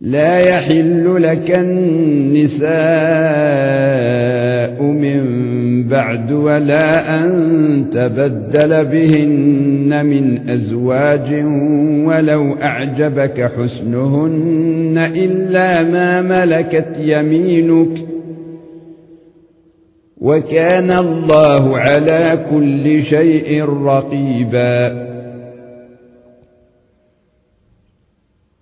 لا يحل لك النساء من بعد ولا أن تبدل بهن من أزواج ولو أعجبك حسنهن إلا ما ملكت يمينك وكان الله على كل شيء رقيبا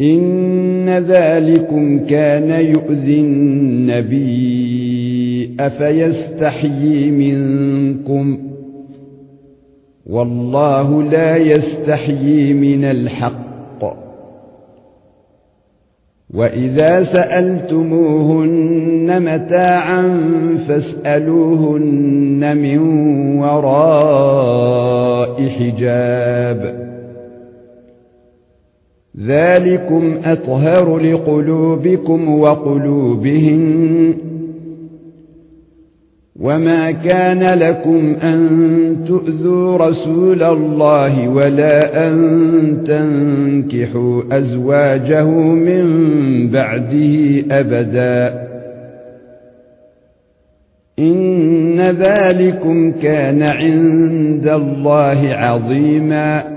ان ذلكم كان يؤذي النبي افيستحيي منكم والله لا يستحيي من الحق واذا سالتموهن متاعا فاسالوهن من وراء حجاب ذلكم أطهر لقلوبكم وقلوبهن وما كان لكم أن تؤذوا رسول الله ولا أن تنكحوا أزواجه من بعده أبدا إن ذلكم كان عند الله عظيما